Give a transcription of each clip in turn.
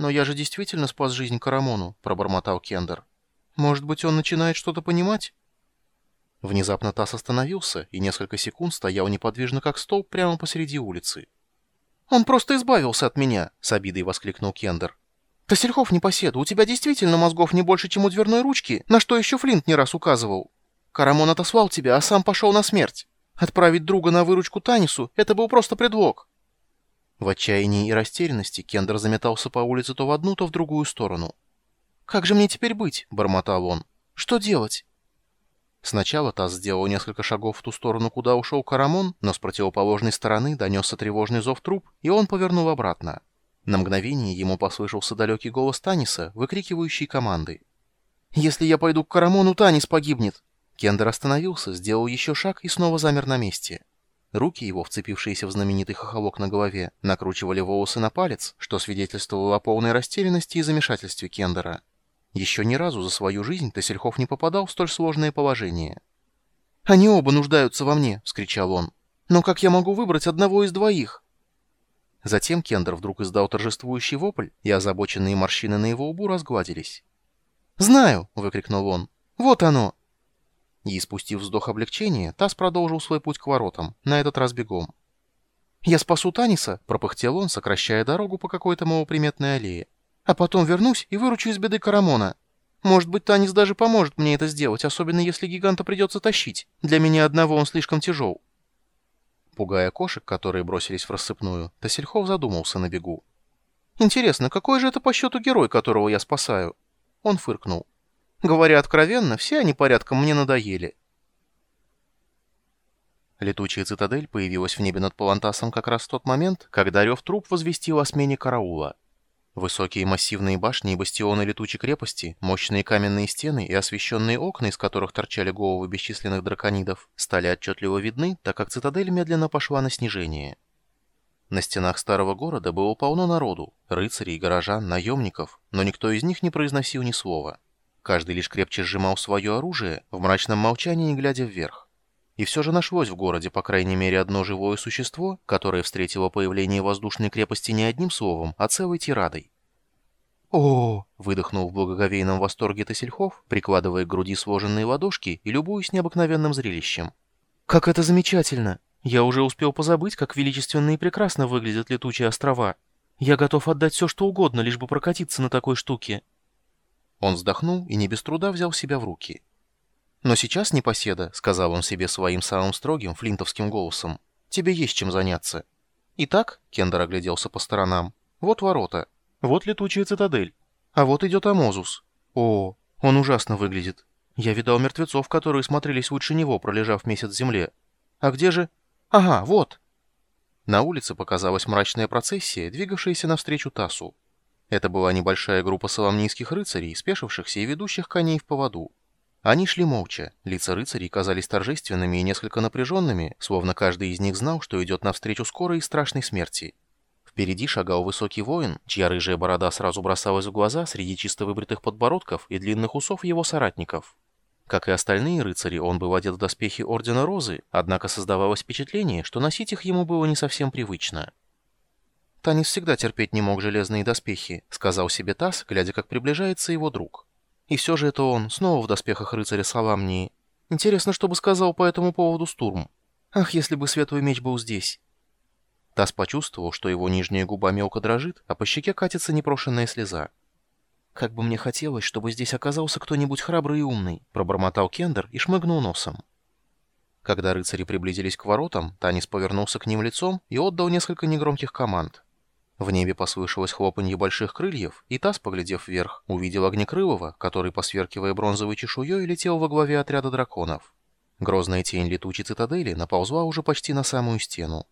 «Но я же действительно спас жизнь Карамону», — пробормотал Кендер. «Может быть, он начинает что-то понимать?» Внезапно Тасс остановился и несколько секунд стоял неподвижно как столб прямо посреди улицы. «Он просто избавился от меня!» — с обидой воскликнул Кендер. «Тассельхов непоседа, у тебя действительно мозгов не больше, чем у дверной ручки, на что еще Флинт не раз указывал. Карамон отослал тебя, а сам пошел на смерть. Отправить друга на выручку Танису — это был просто предлог». В отчаянии и растерянности Кендер заметался по улице то в одну, то в другую сторону. «Как же мне теперь быть?» — бормотал он. «Что делать?» Сначала Тасс сделал несколько шагов в ту сторону, куда ушел Карамон, но с противоположной стороны донесся тревожный зов труп, и он повернул обратно. На мгновение ему послышался далекий голос Таниса, выкрикивающий команды. «Если я пойду к Карамону, Танис погибнет!» Кендер остановился, сделал еще шаг и снова замер на месте. Руки его, вцепившиеся в знаменитый хохолок на голове, накручивали волосы на палец, что свидетельствовало о полной растерянности и замешательстве Кендера. Еще ни разу за свою жизнь Тассельхов не попадал в столь сложное положение. «Они оба нуждаются во мне!» — вскричал он. «Но как я могу выбрать одного из двоих?» Затем Кендер вдруг издал торжествующий вопль, и озабоченные морщины на его лбу разгладились. «Знаю!» — выкрикнул он. «Вот оно!» И, спустив вздох облегчения, Тасс продолжил свой путь к воротам, на этот раз бегом. «Я спасу Таниса!» — пропыхтел он, сокращая дорогу по какой-то малоприметной аллее а потом вернусь и выручу из беды Карамона. Может быть, Танис даже поможет мне это сделать, особенно если гиганта придется тащить. Для меня одного он слишком тяжел». Пугая кошек, которые бросились в рассыпную, Тассельхов задумался на бегу. «Интересно, какой же это по счету герой, которого я спасаю?» Он фыркнул. «Говоря откровенно, все они порядком мне надоели». Летучая цитадель появилась в небе над Палантасом как раз в тот момент, когда рев труп возвестил о смене караула. Высокие массивные башни и бастионы летучей крепости, мощные каменные стены и освещенные окна, из которых торчали головы бесчисленных драконидов, стали отчетливо видны, так как цитадель медленно пошла на снижение. На стенах старого города было полно народу, рыцарей, горожан, наемников, но никто из них не произносил ни слова. Каждый лишь крепче сжимал свое оружие, в мрачном молчании глядя вверх. И все же нашлось в городе, по крайней мере, одно живое существо, которое встретило появление воздушной крепости не одним словом, а целой тирадой. «О!» — выдохнул в благоговейном восторге Тосельхов, прикладывая к груди сложенные ладошки и любуясь необыкновенным зрелищем. «Как это замечательно! Я уже успел позабыть, как величественно и прекрасно выглядят летучие острова. Я готов отдать все, что угодно, лишь бы прокатиться на такой штуке». Он вздохнул и не без труда взял себя в руки. «Но сейчас, непоседа», — сказал он себе своим самым строгим флинтовским голосом, — «тебе есть чем заняться». «Итак», — Кендер огляделся по сторонам, — «вот ворота, вот летучая цитадель, а вот идет Амозус. О, он ужасно выглядит. Я видал мертвецов, которые смотрелись лучше него, пролежав месяц в земле. А где же... Ага, вот». На улице показалась мрачная процессия, двигавшаяся навстречу Тасу. Это была небольшая группа соломнийских рыцарей, спешившихся и ведущих коней в поводу. Они шли молча, лица рыцарей казались торжественными и несколько напряженными, словно каждый из них знал, что идет навстречу скорой и страшной смерти. Впереди шагал высокий воин, чья рыжая борода сразу бросалась в глаза среди чисто выбритых подбородков и длинных усов его соратников. Как и остальные рыцари, он был одет в доспехи Ордена Розы, однако создавалось впечатление, что носить их ему было не совсем привычно. «Танис всегда терпеть не мог железные доспехи», — сказал себе Тасс, глядя, как приближается его друг. И все же это он, снова в доспехах рыцаря Саламнии. Интересно, что бы сказал по этому поводу Стурм. Ах, если бы Светлый Меч был здесь. Тасс почувствовал, что его нижняя губа мелко дрожит, а по щеке катится непрошенная слеза. «Как бы мне хотелось, чтобы здесь оказался кто-нибудь храбрый и умный», — пробормотал Кендер и шмыгнул носом. Когда рыцари приблизились к воротам, Танис повернулся к ним лицом и отдал несколько негромких команд. В небе послышалось хлопанье больших крыльев, и Тасс, поглядев вверх, увидел Огнекрылова, который, посверкивая бронзовой чешуей, летел во главе отряда драконов. Грозная тень летучей цитадели наползла уже почти на самую стену.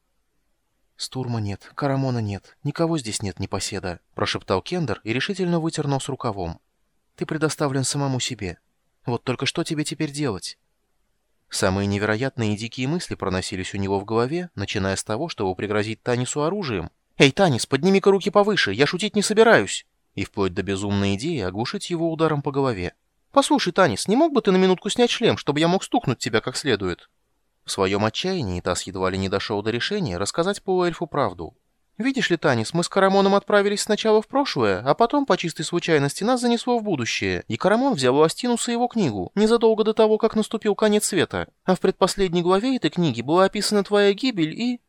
«Стурма нет, Карамона нет, никого здесь нет, непоседа», — прошептал Кендер и решительно вытер нос рукавом. «Ты предоставлен самому себе. Вот только что тебе теперь делать?» Самые невероятные и дикие мысли проносились у него в голове, начиная с того, чтобы пригрозить Танису оружием, «Эй, Танис, подними-ка руки повыше, я шутить не собираюсь!» И вплоть до безумной идеи оглушить его ударом по голове. «Послушай, Танис, не мог бы ты на минутку снять шлем, чтобы я мог стукнуть тебя как следует?» В своем отчаянии Тас едва ли не дошел до решения рассказать полуэльфу правду. Видишь ли, Танис, мы с Карамоном отправились сначала в прошлое, а потом, по чистой случайности, нас занесло в будущее, и Карамон взял у Астинуса его книгу, незадолго до того, как наступил конец света. А в предпоследней главе этой книги была описана твоя гибель и...»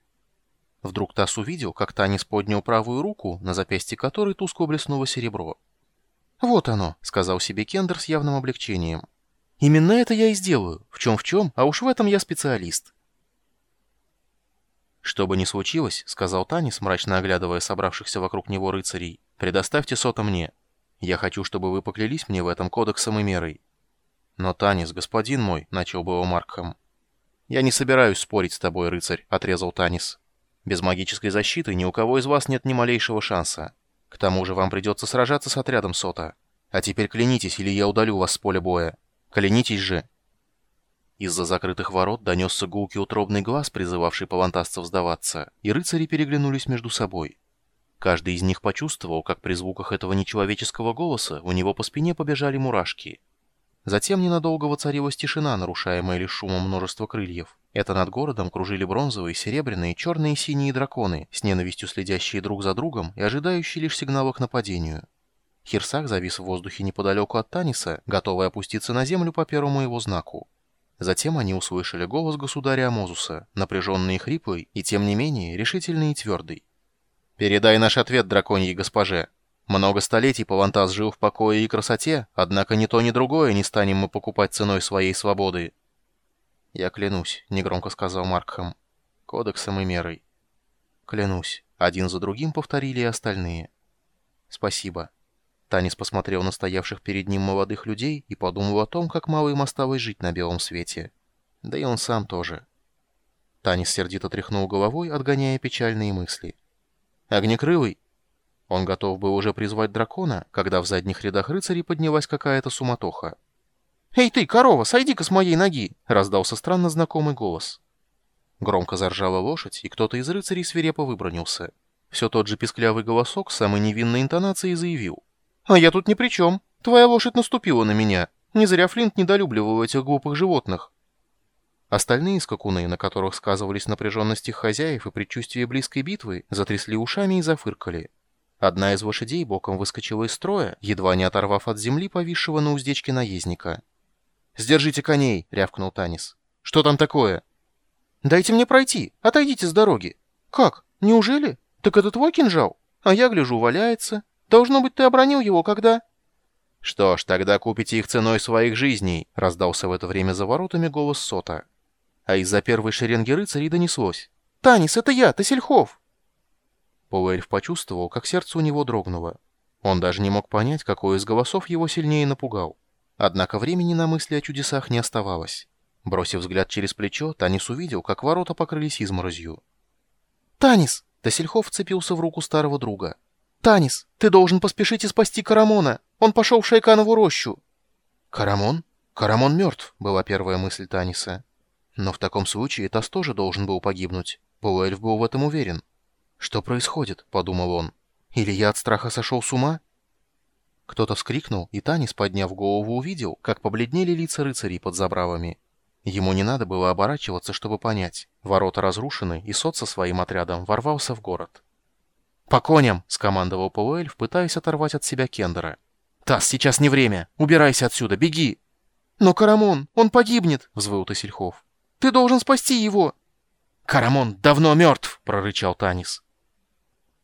Вдруг Тасс увидел, как Танис поднял правую руку, на запястье которой тускло блеснуло серебро. «Вот оно», — сказал себе Кендер с явным облегчением. «Именно это я и сделаю. В чем в чем, а уж в этом я специалист». «Что бы ни случилось», — сказал Танис, мрачно оглядывая собравшихся вокруг него рыцарей, — «предоставьте сота мне. Я хочу, чтобы вы поклялись мне в этом кодексом и мерой». «Но, Танис, господин мой», — начал было Маркхэм. «Я не собираюсь спорить с тобой, рыцарь», — отрезал Танис. «Без магической защиты ни у кого из вас нет ни малейшего шанса. К тому же вам придется сражаться с отрядом сота. А теперь клянитесь, или я удалю вас с поля боя. Клянитесь же!» Из-за закрытых ворот донесся гулкий утробный глаз, призывавший палантасцев сдаваться, и рыцари переглянулись между собой. Каждый из них почувствовал, как при звуках этого нечеловеческого голоса у него по спине побежали мурашки. Затем ненадолго воцарилась тишина, нарушаемая лишь шумом множества крыльев. Это над городом кружили бронзовые, серебряные, черные и синие драконы, с ненавистью следящие друг за другом и ожидающие лишь сигнала к нападению. Хирсах завис в воздухе неподалеку от Таниса, готовый опуститься на землю по первому его знаку. Затем они услышали голос государя Амозуса, напряженный и хриплый, и тем не менее решительный и твердый. «Передай наш ответ драконьей госпоже. Много столетий Павантас жил в покое и красоте, однако ни то, ни другое не станем мы покупать ценой своей свободы. «Я клянусь», — негромко сказал Маркхэм. «Кодексом и мерой». «Клянусь». Один за другим повторили и остальные. «Спасибо». Танис посмотрел на стоявших перед ним молодых людей и подумал о том, как мало им осталось жить на белом свете. Да и он сам тоже. Танис сердито тряхнул головой, отгоняя печальные мысли. «Огнекрылый!» Он готов был уже призвать дракона, когда в задних рядах рыцарей поднялась какая-то суматоха. «Эй ты, корова, сойди-ка с моей ноги!» — раздался странно знакомый голос. Громко заржала лошадь, и кто-то из рыцарей свирепо выбронился. Все тот же писклявый голосок с самой невинной интонацией заявил. «А я тут ни при чем. Твоя лошадь наступила на меня. Не зря Флинт недолюбливал этих глупых животных». Остальные скакуны, на которых сказывались напряженность их хозяев и предчувствие близкой битвы, затрясли ушами и зафыркали. Одна из лошадей боком выскочила из строя, едва не оторвав от земли повисшего на уздечке наездника. «Сдержите коней!» — рявкнул Танис. «Что там такое?» «Дайте мне пройти! Отойдите с дороги!» «Как? Неужели? Так это твой кинжал? А я гляжу, валяется. Должно быть, ты обронил его, когда...» «Что ж, тогда купите их ценой своих жизней», — раздался в это время за воротами голос Сота. А из-за первой шеренги рыцарей донеслось. «Танис, это я, Тасельхов!» Полуэльф почувствовал, как сердце у него дрогнуло. Он даже не мог понять, какой из голосов его сильнее напугал. Однако времени на мысли о чудесах не оставалось. Бросив взгляд через плечо, Танис увидел, как ворота покрылись изморозью. «Танис!» — Тасельхов вцепился в руку старого друга. «Танис, ты должен поспешить и спасти Карамона! Он пошел в Шайканову рощу!» «Карамон? Карамон мертв!» — была первая мысль Таниса. Но в таком случае Тас тоже должен был погибнуть. Полуэльф был в этом уверен. «Что происходит?» — подумал он. «Или я от страха сошел с ума?» Кто-то вскрикнул, и Танис, подняв голову, увидел, как побледнели лица рыцарей под забравами. Ему не надо было оборачиваться, чтобы понять. Ворота разрушены, и Сот со своим отрядом ворвался в город. «По коням!» — скомандовал полуэльф, пытаясь оторвать от себя Кендера. «Тасс, сейчас не время! Убирайся отсюда, беги!» «Но Карамон, он погибнет!» — взвыл Тасельхов. «Ты должен спасти его!» «Карамон давно мертв!» — прорычал Танис.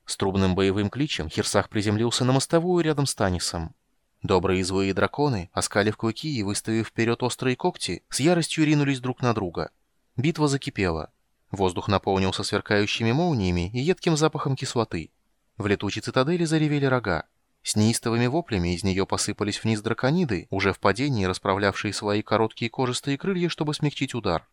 С трубным боевым кличем Хирсах приземлился на мостовую рядом с Танисом. Добрые и злые драконы, оскалив клыки и выставив вперед острые когти, с яростью ринулись друг на друга. Битва закипела. Воздух наполнился сверкающими молниями и едким запахом кислоты. В летучей цитадели заревели рога. С неистовыми воплями из нее посыпались вниз дракониды, уже в падении расправлявшие свои короткие кожистые крылья, чтобы смягчить удар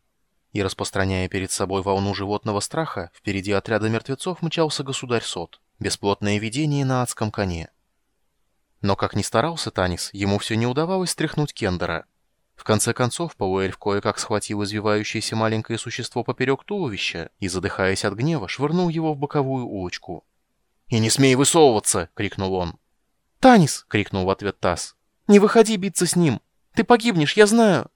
и, распространяя перед собой волну животного страха, впереди отряда мертвецов мчался государь Сот, бесплотное видение на адском коне. Но как ни старался Танис, ему все не удавалось стряхнуть Кендера. В конце концов, полуэльф кое-как схватил извивающееся маленькое существо поперек туловища и, задыхаясь от гнева, швырнул его в боковую улочку. «И не смей высовываться!» — крикнул он. «Танис!» — крикнул в ответ Тасс. «Не выходи биться с ним! Ты погибнешь, я знаю!»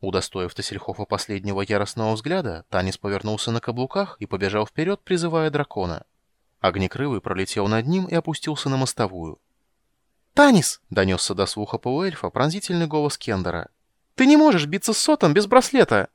Удостоив Тассельхофа последнего яростного взгляда, Танис повернулся на каблуках и побежал вперед, призывая дракона. Огнекрылый пролетел над ним и опустился на мостовую. «Танис!» — донесся до слуха полуэльфа пронзительный голос Кендера. «Ты не можешь биться с сотом без браслета!»